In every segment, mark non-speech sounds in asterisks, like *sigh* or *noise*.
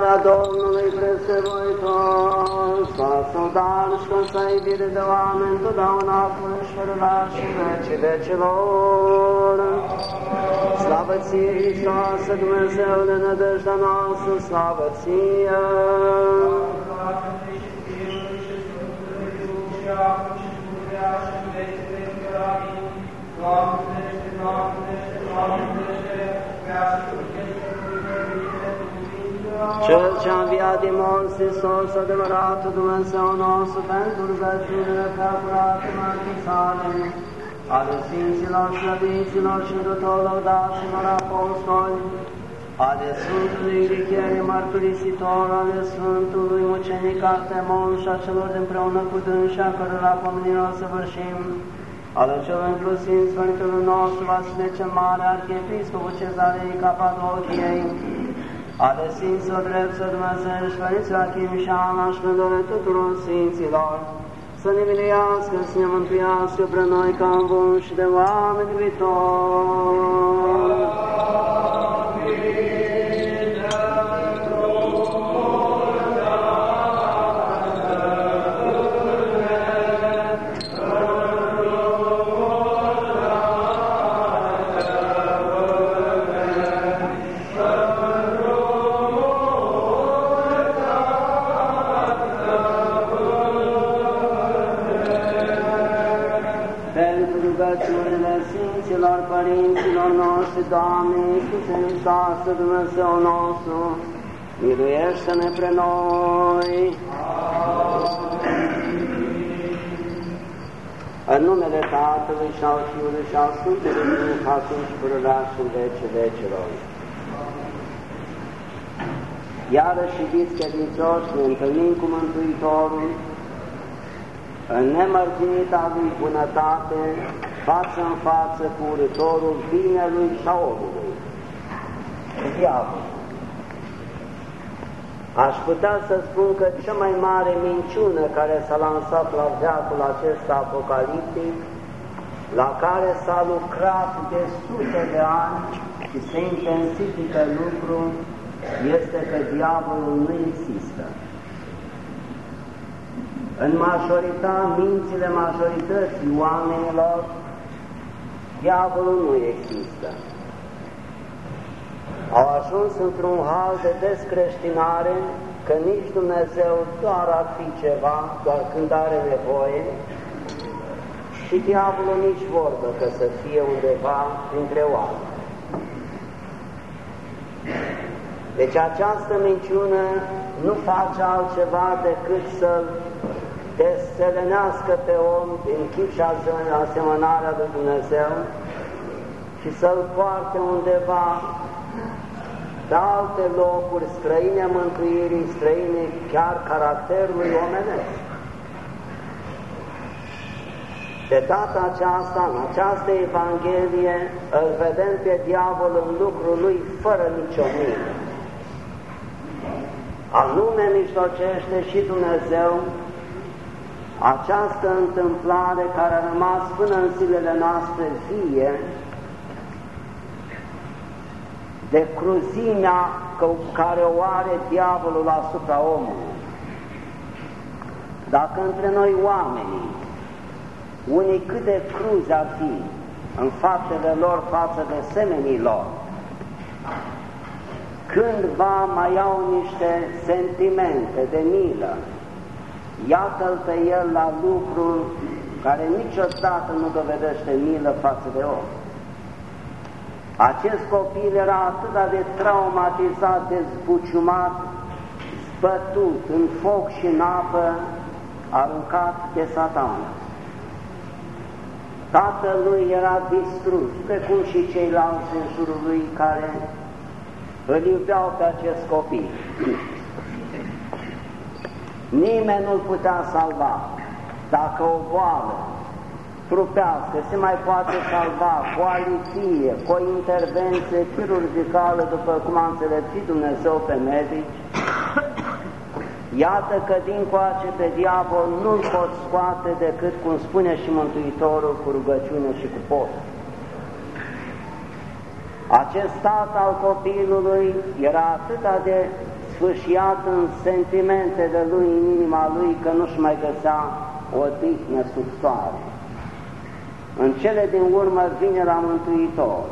La Domnului presevoitor, să dar și că să iubire de oameni totdeauna până și fără la și vecii vecilor. Slavă ție, Hristoase, Dumnezeu de nădejdea noastră, slavă ție! Cel ce a înviat din morți, Hristos, adevăratul Dumnezeu nostru, pentru rugăciunile prea curate mărtii sale, ale Sfinților, Slăviților și tuturor lăudașilor apostoli, ale Sfântului Iricherii Mărturisitor, ale Sfântului Mucenic Artemon și a celor împreună cu dânsa, cărora pomenirea o să vârșim, ale celor inclusiv Sfântul nostru, Vasile cel Mare, Arhiepiscopul Cezarei Capadociei, ale Sfinților Dreptul Dumnezeu și Părinții Achim și Ana și Mândore tuturor Sfinților, să ne miliască, să ne mântuiască pre noi ca în bun și de oameni viitori. Hristoase, Dumnezeu nostru, miluiește-ne pre noi. În numele Tatălui și al Fiului și al Sfântului Duh, acum și purărea și în vece vecilor. Iarăși, iubiți credincioși, ne întâlnim cu Mântuitorul, în nemărginita lui bunătate, față în față cu urătorul binelui și a omului, diavol. Aș putea să spun că cea mai mare minciună care s-a lansat la veacul acesta apocaliptic, la care s-a lucrat de sute de ani și se intensifică lucrul, este că diavolul nu există. În majoritatea, mințile majorității oamenilor, diavolul nu există. Au ajuns într-un hal de descreștinare că nici Dumnezeu doar ar fi ceva, doar când are nevoie, și diavolul nici vorbă că să fie undeva printre oameni. Deci această minciună nu face altceva decât să-l deselenească pe om din chip și asemănarea lui Dumnezeu și să-l poarte undeva pe alte locuri străine mântuirii, străine chiar caracterului omenesc. De data aceasta, în această Evanghelie, îl vedem pe diavol în lucrul lui fără nicio milă. Anume mijlocește și Dumnezeu această întâmplare care a rămas până în zilele noastre vie, de cruzimea care o are diavolul asupra omului. Dacă între noi oamenii, unii cât de cruzi ar fi în faptele lor față de semenii lor, cândva mai au niște sentimente de milă, iată-l pe el la lucrul care niciodată nu dovedește milă față de om. Acest copil era atât de traumatizat, de zbuciumat, spătut în foc și în apă, aruncat de satan. Tatălui era distrus, precum și ceilalți în jurul lui care îl iubeau pe acest copil. *clears throat* Nimeni nu-l putea salva. Dacă o boală trupească se mai poate salva cu o aliție, cu o intervenție chirurgicală, după cum a înțelepțit Dumnezeu pe medici, iată că din coace pe diavol nu-l pot scoate decât, cum spune și Mântuitorul, cu rugăciune și cu post. Acest tată al copilului era atât de sfâșiat în sentimentele lui, în inima lui, că nu-și mai găsea o dihnă sub soare. În cele din urmă vine la Mântuitor.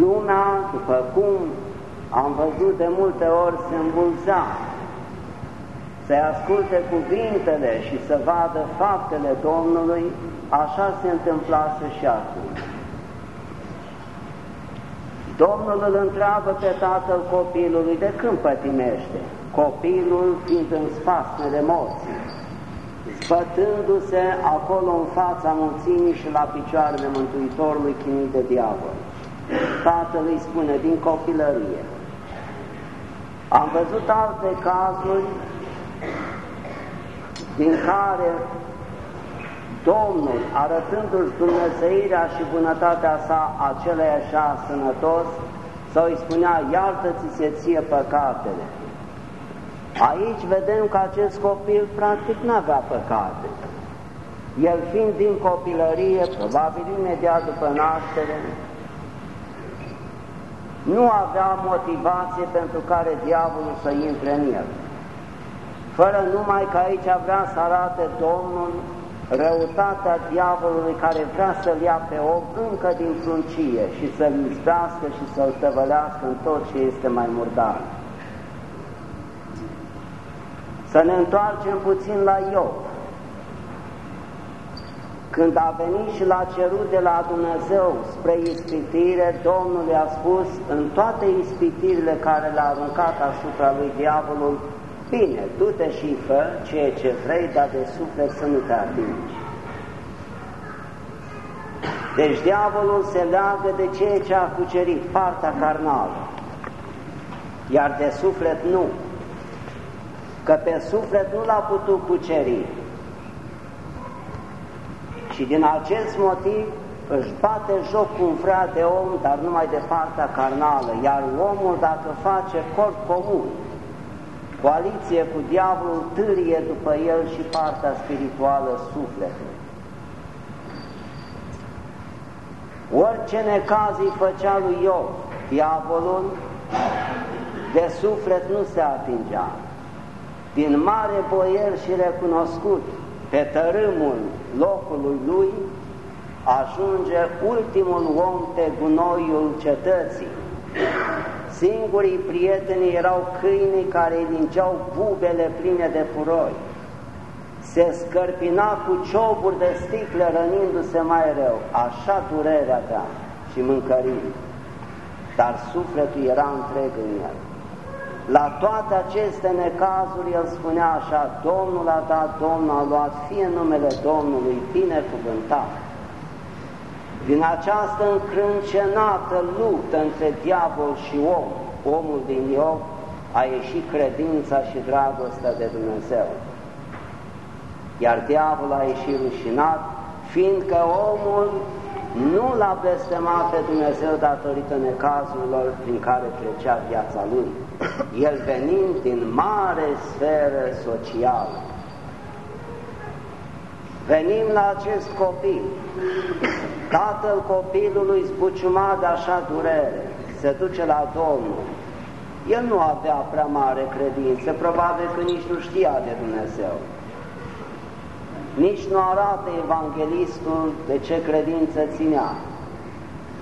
Lumea, după cum am văzut de multe ori, se îmbulzea să-i asculte cuvintele și să vadă faptele Domnului, așa se întâmplase și acum. Domnul îl întreabă pe tatăl copilului de când pătimește, copilul fiind în spasmele morții, zbătându-se acolo în fața mulțimii și la picioarele Mântuitorului chinuit de diavol. Tatăl îi spune din copilărie. Am văzut alte cazuri din care Domnul, arătându-și Dumnezeirea și bunătatea sa acelei așa sănătos, sau îi spunea, iartă-ți se ție păcatele. Aici vedem că acest copil practic nu avea păcate. El fiind din copilărie, probabil imediat după naștere, nu avea motivație pentru care diavolul să intre în el. Fără numai că aici vrea să arate Domnul răutatea diavolului care vrea să-l ia pe om încă din fruncie și să-l izbească și să-l tăvălească în tot ce este mai murdar. Să ne întoarcem puțin la Iov. Când a venit și l-a cerut de la Dumnezeu spre ispitire, Domnul i-a spus, în toate ispitirile care le-a aruncat asupra lui diavolul, Bine, du-te și fă ceea ce vrei, dar de suflet să nu te atingi. Deci diavolul se leagă de ceea ce a cucerit, partea carnală, iar de suflet nu, că pe suflet nu l-a putut cuceri. Și din acest motiv își bate joc cu un vrea de om, dar numai de partea carnală, iar omul dacă face corp comun, coaliție cu diavolul târie după el și partea spirituală sufletului. Orice necaz îi făcea lui Iov, diavolul de suflet nu se atingea. Din mare boier și recunoscut pe tărâmul locului lui, ajunge ultimul om pe gunoiul cetății, Singurii prieteni erau câinii care îi lingeau bubele pline de puroi. Se scărpina cu cioburi de sticle rănindu-se mai rău. Așa durerea ta și mâncării. Dar sufletul era întreg în el. La toate aceste necazuri el spunea așa, Domnul a dat, Domnul a luat, fie numele Domnului binecuvântat. Din această încrâncenată luptă între diavol și om, omul din Iov a ieșit credința și dragostea de Dumnezeu. Iar diavolul a ieșit rușinat, fiindcă omul nu l-a blestemat pe Dumnezeu datorită necazurilor prin care trecea viața lui, el venind din mare sferă socială. Venim la acest copil. Tatăl copilului zbuciuma de așa durere, se duce la Domnul. El nu avea prea mare credință, probabil că nici nu știa de Dumnezeu. Nici nu arată evanghelistul de ce credință ținea.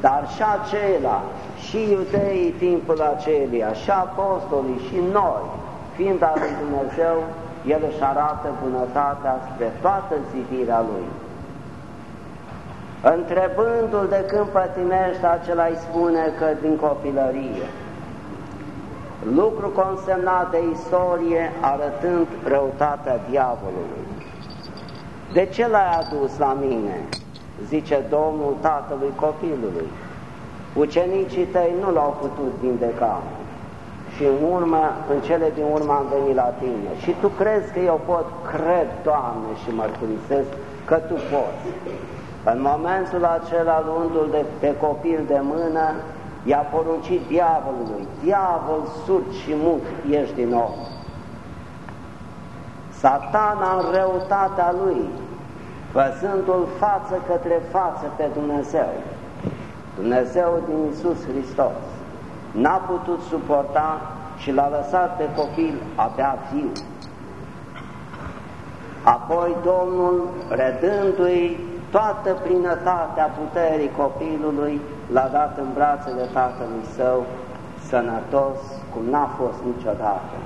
Dar și acela, și iudeii timpul acelia, și apostolii, și noi, fiind al lui Dumnezeu, el își arată bunătatea spre toată zidirea Lui. Întrebându-l de când pătimește, acela îi spune că din copilărie. Lucru consemnat de istorie arătând răutatea diavolului. De ce l-ai adus la mine? Zice Domnul tatălui copilului. Ucenicii tăi nu l-au putut vindeca și în urmă, în cele din urmă am venit la tine. Și tu crezi că eu pot? Cred, Doamne, și mărturisesc că tu poți. În momentul acela, luându-l de, pe copil de mână, i-a poruncit diavolului, diavol surd și mut, ești din nou. Satana în răutatea lui, văzându-l față către față pe Dumnezeu, Dumnezeu din Isus Hristos, n-a putut suporta și l-a lăsat pe copil abia viu. Apoi Domnul, redându-i toată plinătatea puterii copilului, l-a dat în brațele tatălui său, sănătos, cum n-a fost niciodată.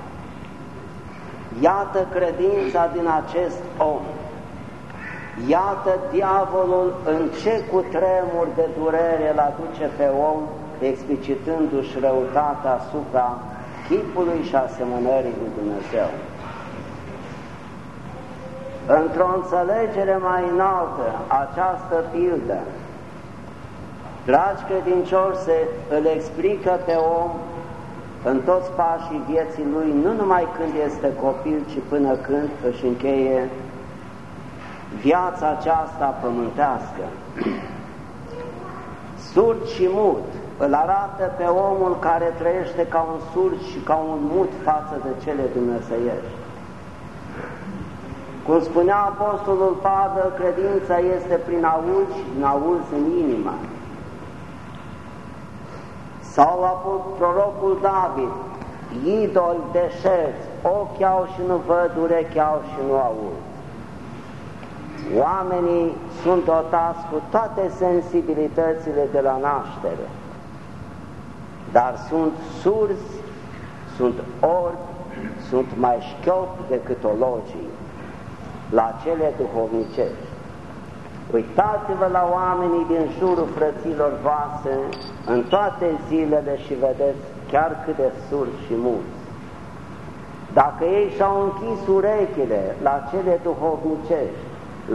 Iată credința din acest om. Iată diavolul în ce cu tremur de durere îl aduce pe om, explicitându-și răutatea asupra chipului și asemănării lui Dumnezeu. Într-o înțelegere mai înaltă, această pildă, dragi credincioși, se îl explică pe om în toți pașii vieții lui, nu numai când este copil, ci până când își încheie viața aceasta pământească. *clears throat* Surd și mut îl arată pe omul care trăiește ca un surd și ca un mut față de cele dumnezeiești. Cum spunea Apostolul Pavel, credința este prin auz și din auz în inima. Sau a fost prorocul David, idol deșerți, ochi au și nu văd, urechi au și nu aud. Oamenii sunt dotați cu toate sensibilitățile de la naștere, dar sunt surzi, sunt orbi, sunt mai șchiopți decât ologii la cele duhovnicești. Uitați-vă la oamenii din jurul frăților voastre în toate zilele și vedeți chiar cât de surzi și mulți. Dacă ei și-au închis urechile la cele duhovnicești,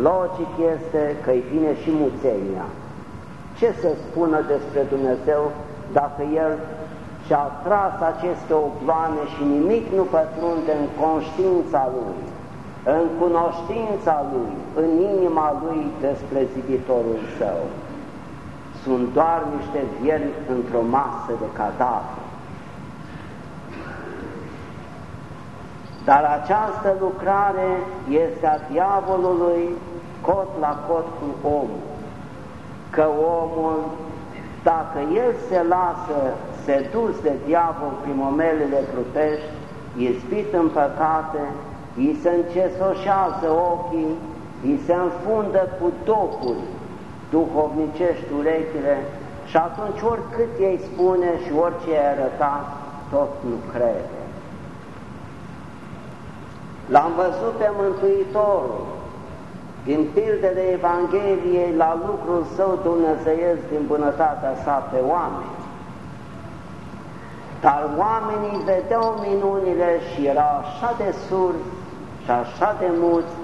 logic este că îi vine și muțenia. Ce să spună despre Dumnezeu dacă El și-a tras aceste obloane și nimic nu pătrunde în conștiința Lui? în cunoștința lui, în inima lui despre ziditorul său. Sunt doar niște vierni într-o masă de cadavre. Dar această lucrare este a diavolului cot la cot cu omul, că omul, dacă el se lasă sedus de diavol prin momelele trupești, ispit în păcate, îi se încesoșează ochii, îi se înfundă cu tocuri duhovnicești urechile și atunci oricât ei spune și orice ai arăta, tot nu crede. L-am văzut pe Mântuitorul din pildele Evangheliei la lucrul său dumnezeiesc din bunătatea sa pe oameni. Dar oamenii vedeau minunile și erau așa de surzi și așa de mulți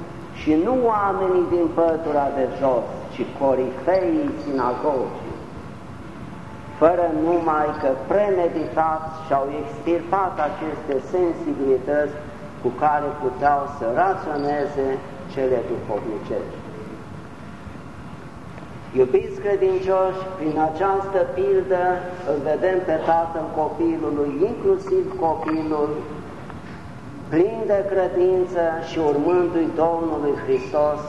și nu oamenii din pătura de jos, ci corifeii sinagogii, fără numai că premeditat și-au extirpat aceste sensibilități cu care puteau să raționeze cele duhovnicești. Iubiți credincioși, prin această pildă îl vedem pe Tatăl copilului, inclusiv copilul plin de credință și urmându-i Domnului Hristos,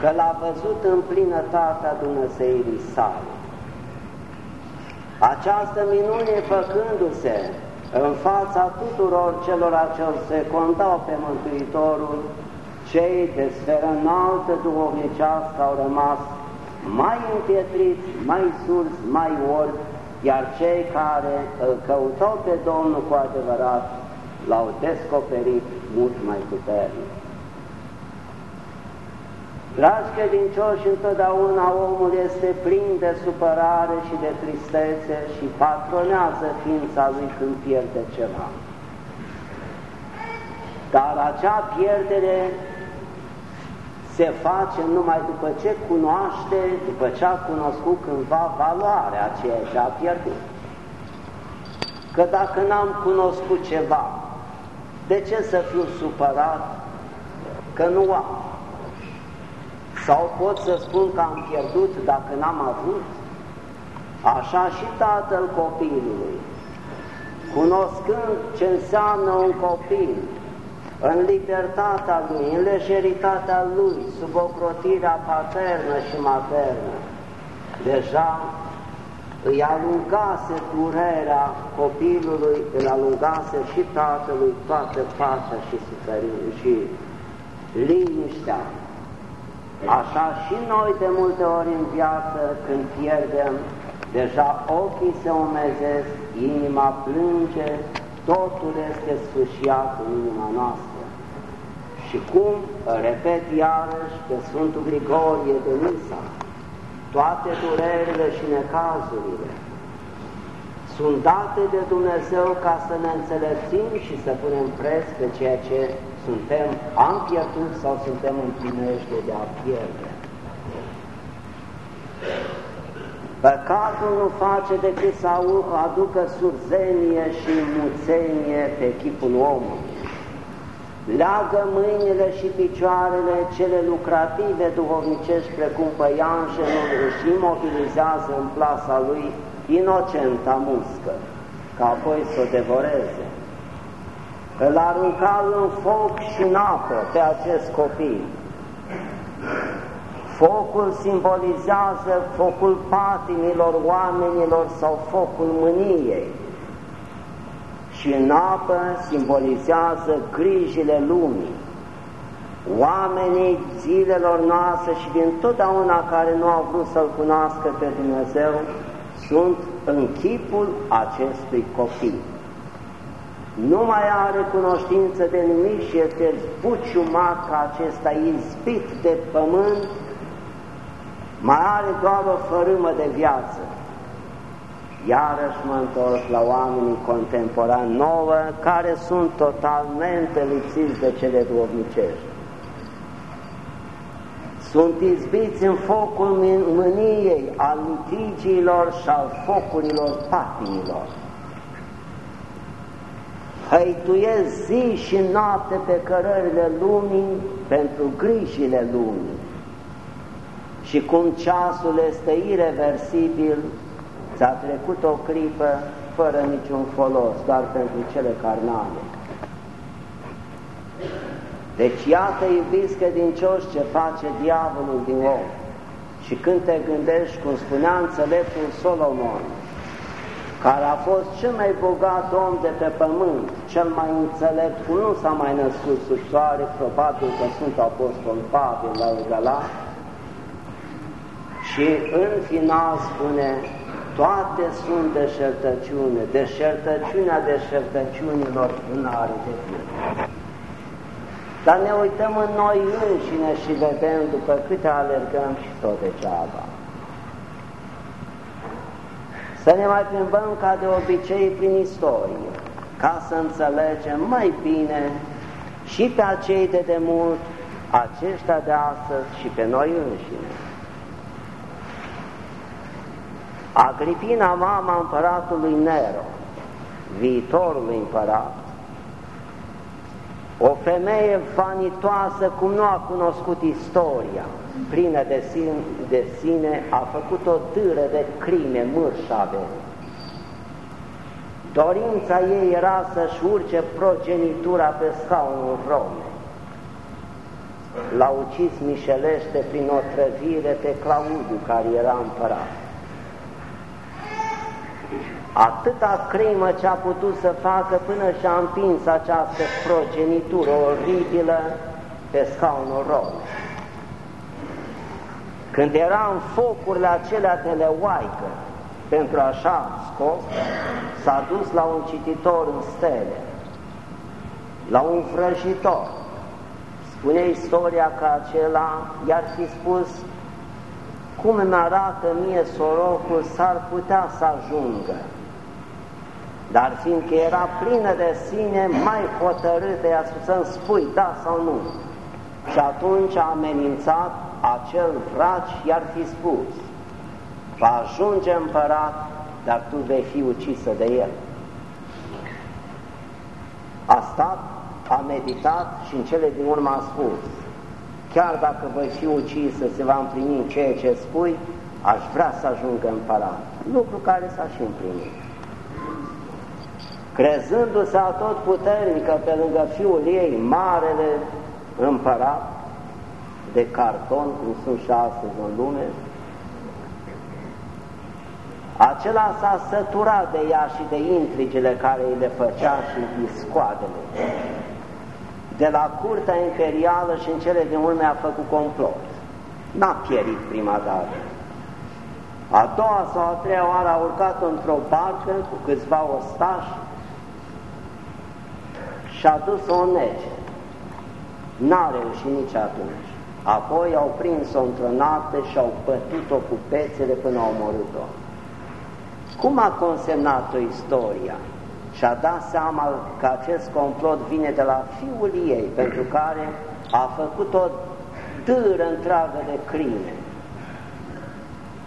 că l-a văzut în plinătatea Dumnezeirii sale. Această minune făcându-se în fața tuturor celor ce se contau pe Mântuitorul, cei de sferă înaltă duhovnicească au rămas mai împietriți, mai surzi, mai orbi, iar cei care îl căutau pe Domnul cu adevărat l-au descoperit mult mai puternic. Dragi credincioși, întotdeauna omul este plin de supărare și de tristețe și patronează ființa lui când pierde ceva. Dar acea pierdere se face numai după ce cunoaște, după ce a cunoscut cândva valoarea a ceea ce a pierdut. Că dacă n-am cunoscut ceva, de ce să fiu supărat că nu am? Sau pot să spun că am pierdut dacă n-am avut? Așa și tatăl copilului, cunoscând ce înseamnă un copil, în libertatea lui, în lejeritatea lui, sub ocrotirea paternă și maternă, deja îi alungase durerea copilului, îl alungase și tatălui toată pacea și suferința și liniștea. Așa și noi de multe ori în viață, când pierdem, deja ochii se umezesc, inima plânge, totul este sfârșiat în inima noastră. Și cum, repet iarăși pe Sfântul Grigorie de Nisa, toate durerile și necazurile sunt date de Dumnezeu ca să ne înțelepțim și să punem preț pe ceea ce suntem, am pierdut sau suntem în primește de a pierde. Păcatul nu face decât să aducă surzenie și muțenie pe chipul omului. Leagă mâinile și picioarele cele lucrative duhovnicești precum păianjenul își imobilizează în plasa lui inocenta muscă, ca apoi să o devoreze. Îl arunca în foc și în apă pe acest copil. Focul simbolizează focul patimilor oamenilor sau focul mâniei și în apă simbolizează grijile lumii. Oamenii zilelor noastre și din totdeauna care nu au vrut să-L cunoască pe Dumnezeu sunt în chipul acestui copil. Nu mai are cunoștință de nimic și este zbuciumat ca acesta izbit de pământ, mai are doar o fărâmă de viață iarăși mă întorc la oamenii contemporani nouă, care sunt totalmente lipsiți de cele duovnicești. Sunt izbiți în focul mâniei, al litigiilor și al focurilor patimilor. Hăituiesc zi și noapte pe cărările lumii pentru grijile lumii. Și cum ceasul este irreversibil, Ți-a trecut o clipă fără niciun folos, doar pentru cele carnale. Deci iată, iubiți credincioși, ce face diavolul din om. Și când te gândești, cum spunea înțeleptul Solomon, care a fost cel mai bogat om de pe pământ, cel mai înțelept, cum nu s-a mai născut sub soare, probabil că sunt apostol Pavel la Egala, și în final spune, toate sunt deșertăciune, deșertăciunea deșertăciunilor în are de fi. Dar ne uităm în noi înșine și vedem după câte alergăm și tot degeaba. Să ne mai plimbăm ca de obicei prin istorie, ca să înțelegem mai bine și pe acei de demult, aceștia de astăzi și pe noi înșine. Agripina, mama împăratului Nero, viitorului împărat, o femeie vanitoasă cum nu a cunoscut istoria, plină de sine, de sine a făcut o târă de crime mărșave. Dorința ei era să-și urce progenitura pe scaunul Rome. L-a ucis mișelește prin o trăvire pe Claudiu, care era împărat atâta crimă ce a putut să facă până și-a împins această progenitură oribilă pe scaunul rog. Când era în focurile acelea de leoaică, pentru așa scop, s-a dus la un cititor în stele, la un vrăjitor. Spune istoria că acela i-ar fi spus cum îmi arată mie sorocul, s-ar putea să ajungă dar fiindcă era plină de sine, mai hotărâtă ea să-mi spui da sau nu. Și atunci a amenințat acel vraci i-ar fi spus, va ajunge împărat, dar tu vei fi ucisă de el. A stat, a meditat și în cele din urmă a spus, chiar dacă voi fi ucisă, se va împlini ceea ce spui, aș vrea să ajungă împărat, lucru care s-a și împlinit crezându-se a tot puternică pe lângă fiul ei, marele împărat de carton, cum sunt și astăzi în lume, Acela s-a săturat de ea și de intrigile care îi le făcea și discoadele. De la curtea imperială și în cele din urmă a făcut complot. N-a pierit prima dată. A doua sau a treia oară a urcat într-o barcă cu câțiva ostași și a dus-o în nege. N-a reușit nici atunci. Apoi au prins-o într-o noapte și au bătut-o cu pețele până au omorât-o. Cum a consemnat-o istoria? Și-a dat seama că acest complot vine de la fiul ei, pentru care a făcut o dâră întreagă de crime.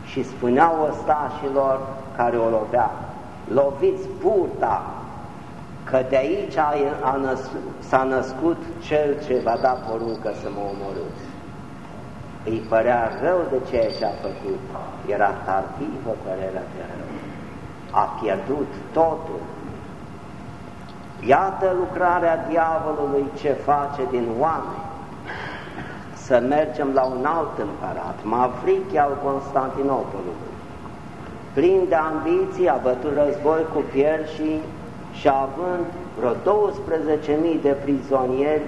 Și spuneau ostașilor care o lovea, loviți burta, că de aici s-a născut cel ce va da poruncă să mă omorâți. Îi părea rău de ceea ce a făcut, era tardivă părerea de rău, a pierdut totul. Iată lucrarea diavolului ce face din oameni. Să mergem la un alt împărat, Mavrichi al Constantinopolului. Plin de ambiții, a bătut război cu pierșii și având vreo 12.000 de prizonieri,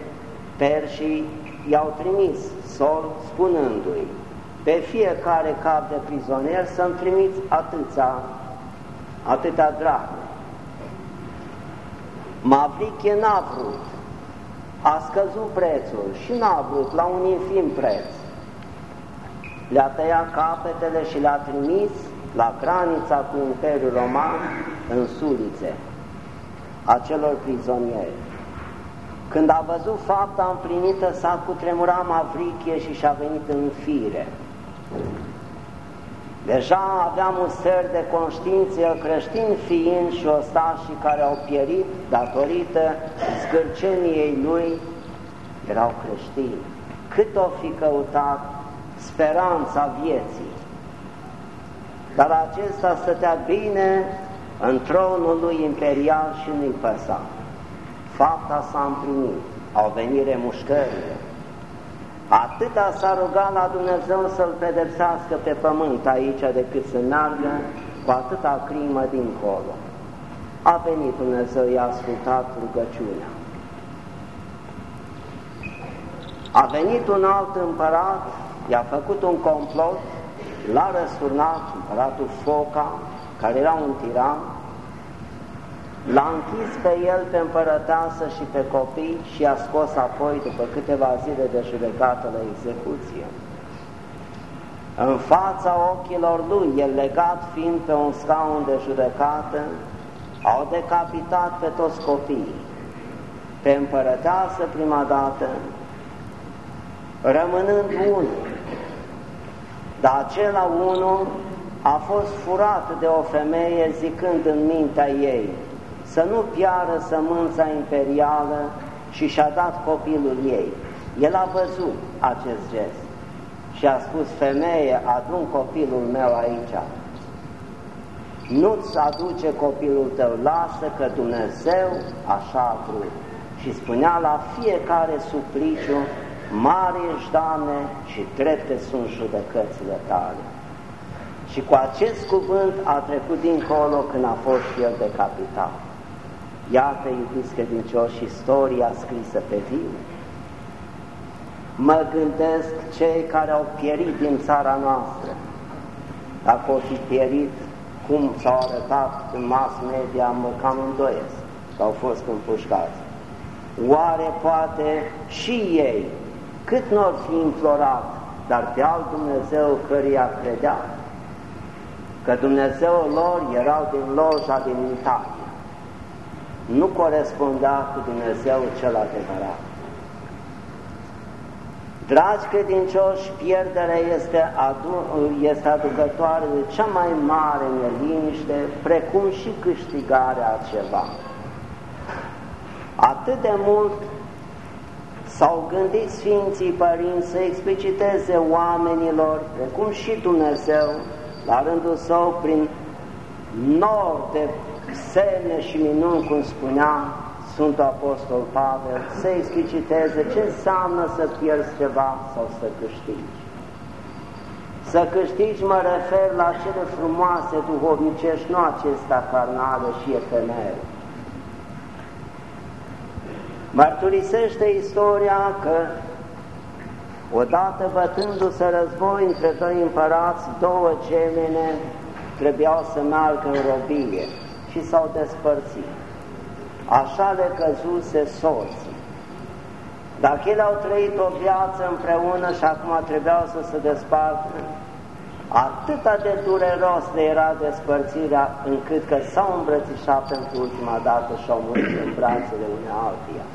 perșii i-au trimis sol spunându-i pe fiecare cap de prizonier să-mi trimiți atâția, atâta dragă. Mavriche n-a vrut, a scăzut prețul și n-a vrut la un infim preț. Le-a tăiat capetele și le-a trimis la granița cu Imperiul Roman în sulițe acelor prizonieri. Când a văzut fapta împlinită, s-a cutremurat Mavrichie și și-a venit în fire. Deja aveam un ser de conștiință, el creștin fiind și ostașii care au pierit datorită scârceniei lui, erau creștini. Cât o fi căutat speranța vieții. Dar acesta stătea bine în tronul lui imperial și nu-i păsa. Fapta s-a împlinit, au venit remușcările. Atâta s-a rugat la Dumnezeu să-l pedepsească pe pământ aici decât să meargă cu atâta crimă dincolo. A venit Dumnezeu, i-a ascultat rugăciunea. A venit un alt împărat, i-a făcut un complot, l-a răsturnat, împăratul Foca, care era un tiran, l-a închis pe el pe împărăteasă și pe copii și a scos apoi, după câteva zile de judecată, la execuție. În fața ochilor lui, el legat fiind pe un scaun de judecată, au decapitat pe toți copiii. Pe împărăteasă prima dată, rămânând unul, dar acela unul a fost furat de o femeie zicând în mintea ei să nu piară sămânța imperială și și-a dat copilul ei. El a văzut acest gest și a spus, femeie, adun copilul meu aici. Nu-ți aduce copilul tău, lasă că Dumnezeu așa a vrut. Și spunea la fiecare supliciu, mare ești, Doamne, și trepte sunt judecățile tale. Și cu acest cuvânt a trecut dincolo când a fost și el decapitat. Iată, iubiți credincioși, istoria scrisă pe viu. Mă gândesc cei care au pierit din țara noastră, dacă au fi pierit cum s-au arătat în mass media, mă cam îndoiesc că au fost împușcați. Oare poate și ei, cât nu ar fi implorat, dar pe alt Dumnezeu căruia credea, că Dumnezeul lor erau din loja din Italia. Nu corespundea cu Dumnezeu cel adevărat. Dragi credincioși, pierderea este, adu este aducătoare de cea mai mare neliniște, precum și câștigarea a ceva. Atât de mult s-au gândit Sfinții Părinți să expliciteze oamenilor, precum și Dumnezeu, la rândul său, prin nor de semne și minuni, cum spunea Sfântul Apostol Pavel, să expliciteze ce înseamnă să pierzi ceva sau să câștigi. Să câștigi mă refer la cele frumoase duhovnicești, nu acestea carnale și efemere. Mărturisește istoria că odată bătându-se război între doi împărați, două gemene trebuiau să meargă în robie și s-au despărțit. Așa le căzuse sorții. Dacă ele au trăit o viață împreună și acum trebuiau să se despartă, atâta de dureros le era despărțirea încât că s-au îmbrățișat pentru ultima dată și au murit în brațele unei altuia.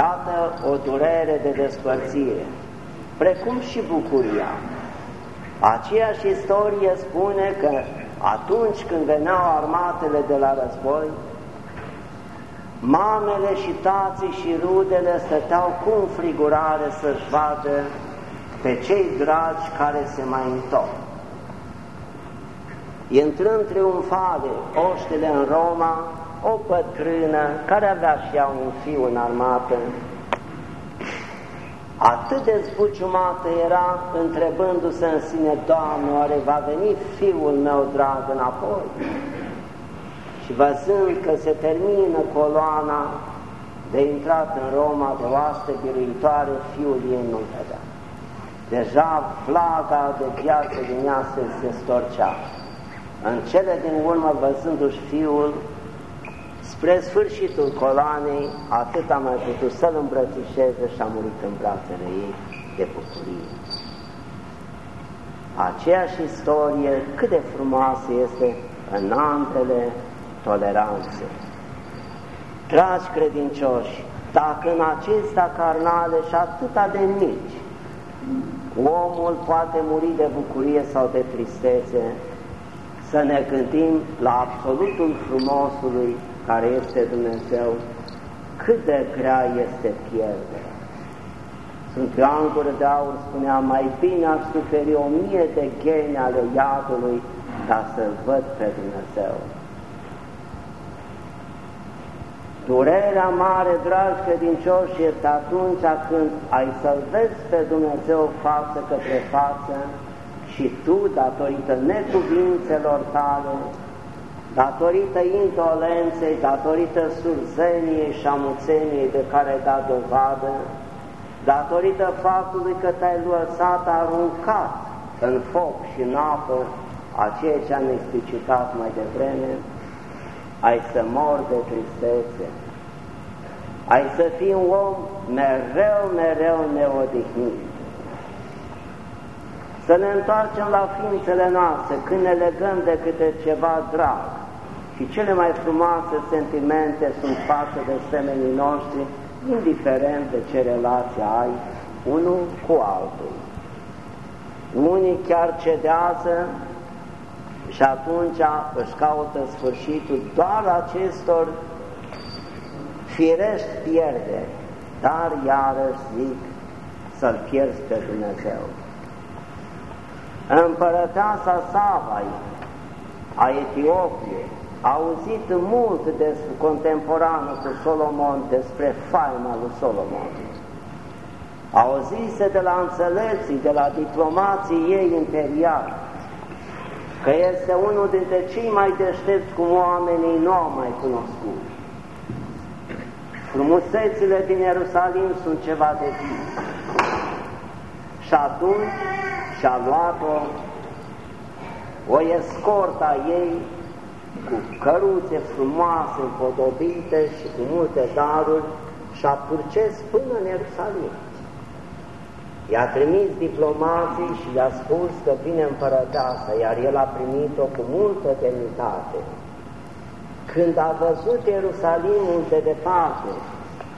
Iată o durere de despărțire, precum și bucuria. Aceeași istorie spune că atunci când veneau armatele de la război, mamele și tații și rudele stăteau cu înfrigurare să-și vadă pe cei dragi care se mai întorc. Intrând triumfale oștile în Roma, o pătrână care avea și ea un fiu în armată, atât de zbuciumată era, întrebându-se în sine, Doamne, oare va veni fiul meu drag înapoi? Și văzând că se termină coloana de intrat în Roma de oaste biruitoare, fiul ei nu-l vedea. Deja flaga de viață din ea se, se storcea. În cele din urmă, văzându-și fiul, spre sfârșitul coloanei, atât a mai putut să-l îmbrățișeze și a murit în brațele ei de bucurie. Aceeași istorie, cât de frumoasă este în ambele toleranțe. Dragi credincioși, dacă în acestea carnale și atâta de mici, omul poate muri de bucurie sau de tristețe, să ne gândim la absolutul frumosului care este Dumnezeu, cât de grea este pierderea. Sunt Ioan de Aur spunea, mai bine aș suferi o mie de gheni ale iadului ca să-L văd pe Dumnezeu. Durerea mare, dragi credincioși, este atunci când ai să-L vezi pe Dumnezeu față către față și tu, datorită necuvințelor tale, datorită indolenței, datorită surzeniei și amuțeniei de care ai dat dovadă, datorită faptului că te-ai lăsat aruncat în foc și în apă, a ceea ce am explicitat mai devreme, ai să mor de tristețe, ai să fii un om mereu, mereu neodihnit. Să ne întoarcem la ființele noastre când ne legăm de câte ceva drag și cele mai frumoase sentimente sunt față de semenii noștri, indiferent de ce relație ai unul cu altul. Unii chiar cedează și atunci își caută sfârșitul doar acestor firești pierde, dar iarăși zic să-L pierzi pe Dumnezeu. Împărăteasa Savai a Etiopiei a auzit mult de contemporană cu Solomon despre faima lui Solomon. Auzise de la înțelepții, de la diplomații ei imperiali, că este unul dintre cei mai deștepți cum oamenii nu au mai cunoscut. Frumusețile din Ierusalim sunt ceva de zi. Și atunci și-a luat-o o escorta ei cu căruțe frumoase, împodobite și cu multe daruri și-a purces până în Ierusalim. I-a trimis diplomații și le-a spus că vine împărăteasa, iar el a primit-o cu multă demnitate. Când a văzut Ierusalimul de departe,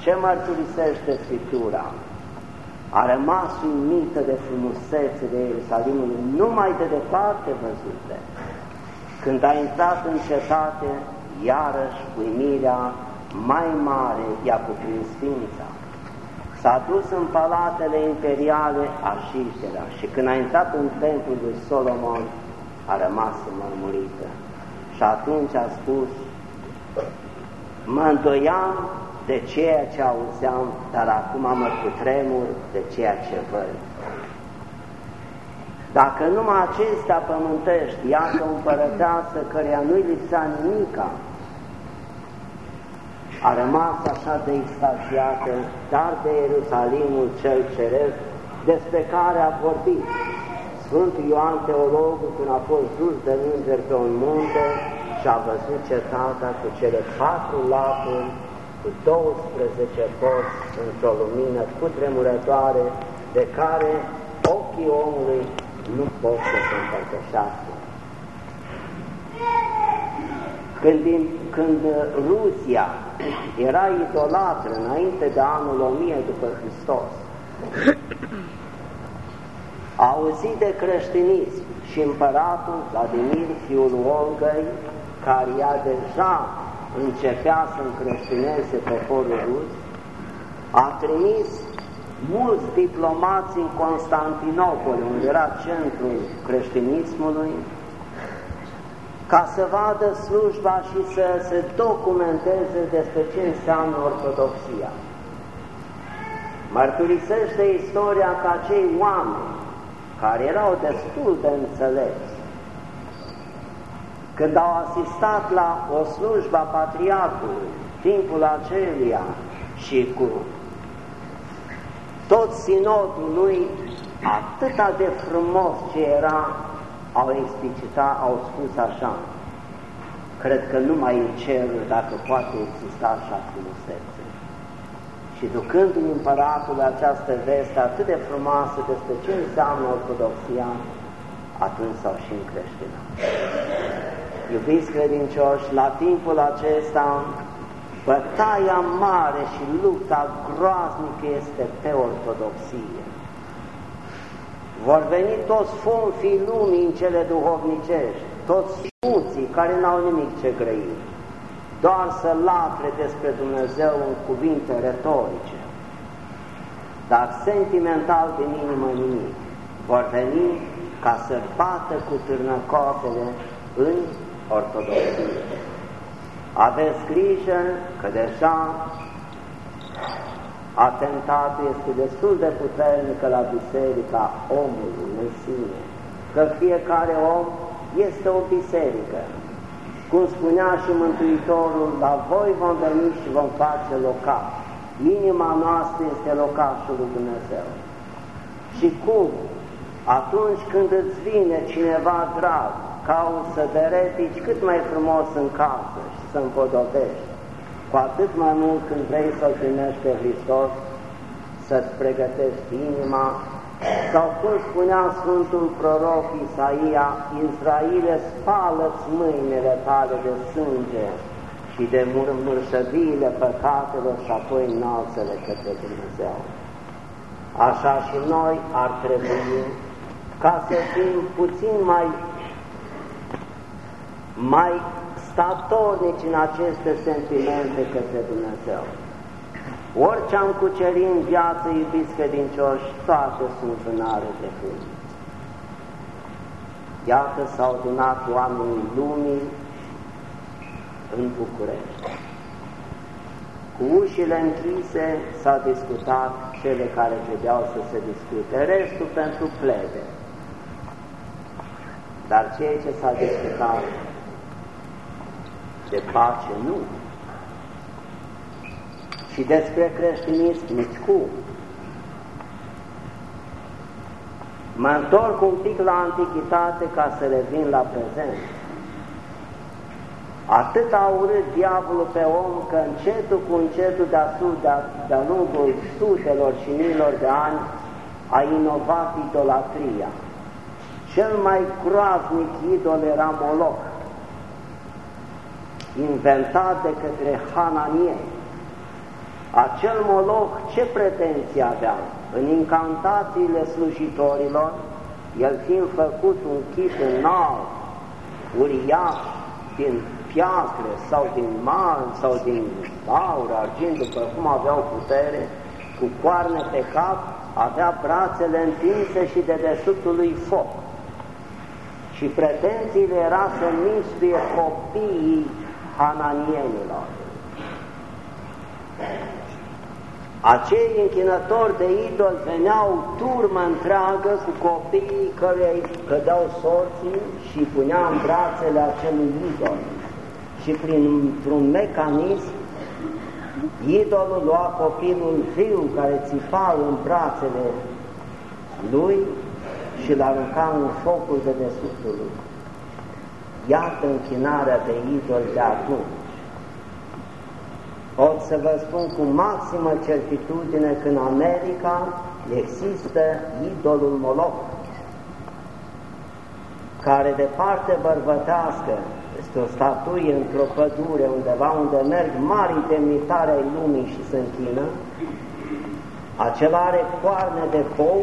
ce mărturisește Scriptura? A rămas uimită de frumusețe de Ierusalimului, numai de departe văzute. Când a intrat în cetate, iarăși uimirea mai mare i-a cuprins ființa. S-a dus în palatele imperiale a Șiștera și când a intrat în templul lui Solomon, a rămas mărmurită. Și atunci a spus, mă îndoiam de ceea ce auzeam, dar acum mă cutremur de ceea ce văd. Dacă numai acestea pământești, iată o împărăteasă căreia nu-i lipsea nimica, a rămas așa de extasiată, dar de Ierusalimul cel ceresc, despre care a vorbit. Sfântul Ioan Teologul când a fost dus de înger pe un munte și a văzut cetatea cu cele patru laturi, cu 12 porți într-o lumină cu tremurătoare, de care ochii omului nu pot să se împărtășească. Când, când Rusia era idolatră înainte de anul 1000 după Hristos, a auzit de creștinism și împăratul Vladimir, fiul Olgăi, care ea deja începea să încreștineze poporul rus, a trimis mulți diplomați în Constantinopol, unde era centrul creștinismului, ca să vadă slujba și să se documenteze despre ce înseamnă ortodoxia. Mărturisește istoria că acei oameni care erau destul de înțelepți, când au asistat la o slujbă a patriarhului, timpul acelia și cu tot sinodul lui, atâta de frumos ce era, au explicitat, au spus așa, cred că numai în cer, dacă poate exista așa frumusețe. Și ducându-i împăratul această veste atât de frumoasă despre ce înseamnă Ortodoxia, atunci s-au și încreștinat. Iubiți credincioși, la timpul acesta, bătaia mare și lupta groaznică este pe ortodoxie. Vor veni toți funfii lumii în cele duhovnicești, toți sfinții care n-au nimic ce grăi, doar să latre despre Dumnezeu în cuvinte retorice, dar sentimental din inimă nimic. Vor veni ca să bată cu târnăcotele în ortodoxie. Aveți grijă că deja atentatul este destul de puternică la biserica omului în sine, că fiecare om este o biserică. Cum spunea și Mântuitorul, la voi vom veni și vom face locaș. Inima noastră este locașul lui Dumnezeu. Și cum? Atunci când îți vine cineva drag, cauți să te retici cât mai frumos în casă și să împodobești, cu atât mai mult când vrei să-L primești pe Hristos, să-ți pregătești inima, sau cum spunea Sfântul Proroc Isaia, Israele, spală-ți mâinile tale de sânge și de murmurșăviile păcatelor și apoi înalță-le către Dumnezeu. Așa și noi ar trebui ca să fim puțin mai mai statornici în aceste sentimente către Dumnezeu. Orice am cucerit în viață, iubiți credincioși, toate sunt vânare de fân. Iată s-au adunat oamenii lumii în București. Cu ușile închise s-au discutat cele care trebuiau să se discute, restul pentru plebe. Dar ceea ce s-a discutat de pace nu. Și despre creștinism nici cum. Mă întorc un pic la antichitate ca să revin la prezent. Atât a urât diavolul pe om că încetul cu încetul de-a de lungul sutelor și milor de ani a inovat idolatria. Cel mai groaznic idol era Moloch inventat de către Hananie. Acel moloch ce pretenții avea? În incantațiile slujitorilor, el fiind făcut un chip înalt, uriaș, din piatră sau din mar sau din aur, argint, după cum aveau putere, cu coarne pe cap, avea brațele întinse și de desubtul lui foc. Și pretențiile era să mistuie copiii hananienilor. Acei închinători de idol veneau turmă întreagă cu copiii care cădeau sorții și punea în brațele acelui idol. Și prin un mecanism, idolul lua copilul viu care țipa în brațele lui și l arunca în focul de desubtul lui. Iată închinarea de idol de atunci. Pot să vă spun cu maximă certitudine că în America există idolul Moloch, care de parte bărbătească este o statuie într-o pădure undeva unde merg mari demnitare ai lumii și se închină, acela are coarne de pou,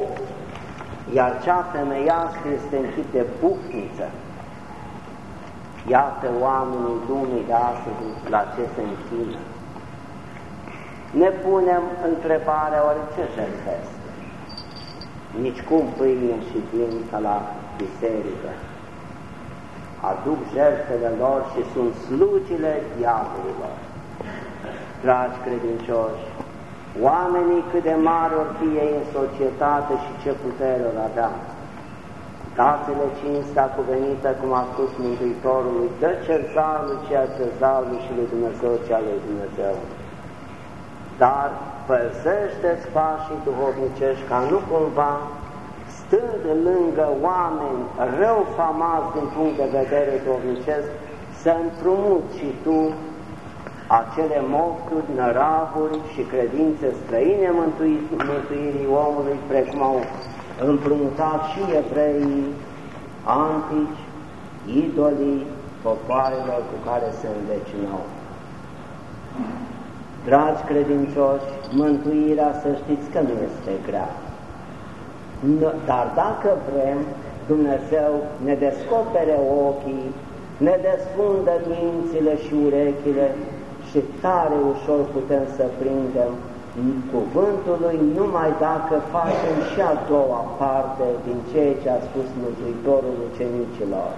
iar cea femeiască este închid de pufniță. Iată oamenii lumii de astăzi la ce se închină ne punem întrebarea oare ce jertfesc? Nici cum pâine și vin ca la biserică. Aduc jertfele lor și sunt slugile diavolilor. Dragi credincioși, oamenii cât de mari ori fi ei în societate și ce putere ori avea, dați-le cinstea cuvenită, cum a spus Mântuitorului, dă cezarului ceea cezarului și lui Dumnezeu ceea lui Dumnezeu. Dar păzește-ți pașii duhovnicești ca nu cumva, stând lângă oameni rău famați din punct de vedere duhovnicesc, să împrumuți și tu acele mofturi, năravuri și credințe străine mântuirii omului, precum au împrumutat și evreii antici, idolii popoarelor cu care se învecinau. Dragi credincioși, mântuirea să știți că nu este grea. Dar dacă vrem, Dumnezeu ne descopere ochii, ne desfundă mințile și urechile și tare ușor putem să prindem cuvântul lui numai dacă facem și a doua parte din ceea ce a spus Mântuitorul ucenicilor.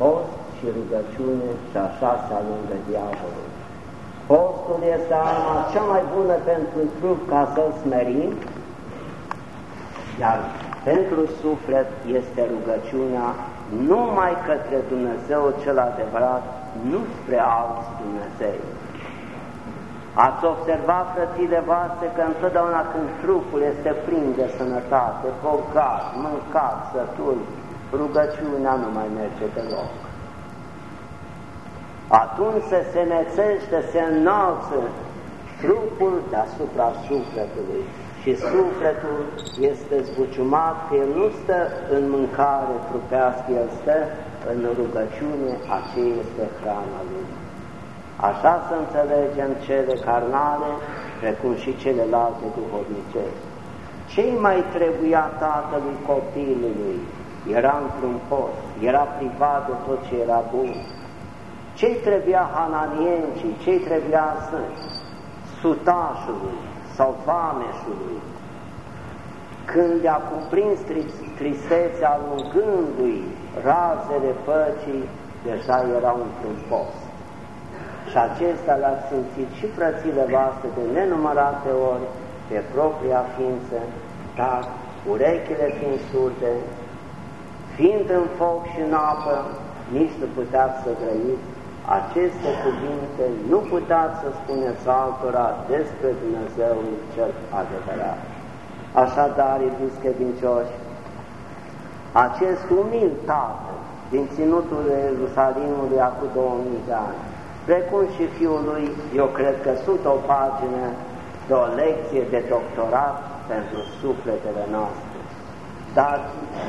Post și rugăciune și așa se alungă diavolul. Postul este arma cea mai bună pentru trup ca să-l smerim, iar pentru suflet este rugăciunea numai către Dumnezeu cel adevărat, nu spre alți Dumnezei. Ați observat, frățile voastre, că întotdeauna când trupul este plin de sănătate, bogat, mâncat, sătul, rugăciunea nu mai merge deloc atunci se semețește, se înalță trupul deasupra sufletului și sufletul este zbuciumat că el nu stă în mâncare trupească, el stă în rugăciune, aceea este hrana lui. Așa să înțelegem cele carnale, precum și celelalte duhovnicești. Ce mai trebuia tatălui copilului? Era într-un post, era privat de tot ce era bun, ce-i trebuia hananienții, ce-i trebuia să sutașului sau vameșului, când a cuprins tristețea alungându-i razele păcii, deja erau într-un post. Și acesta l-a simțit și frățile voastre de nenumărate ori pe propria ființă, dar urechile fiind surde, fiind în foc și în apă, nici nu puteați să grăiți aceste cuvinte nu puteți să spuneți altora despre Dumnezeu cel adevărat. Așadar, iubiți credincioși, acest umil tată din ținutul Ierusalimului acum 2000 de ani, precum și fiul lui, eu cred că sunt o pagină de o lecție de doctorat pentru sufletele noastre. Dar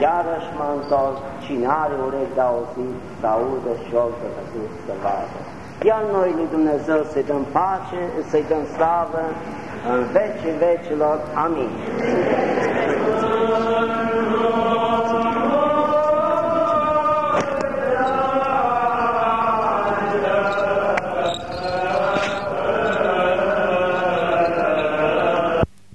iarăși mă întorc, cine are urechi de auzit, să audă și oltă pe sus să vadă. Iar noi lui Dumnezeu să-i dăm pace, să-i dăm slavă în vecii vecilor. Amin.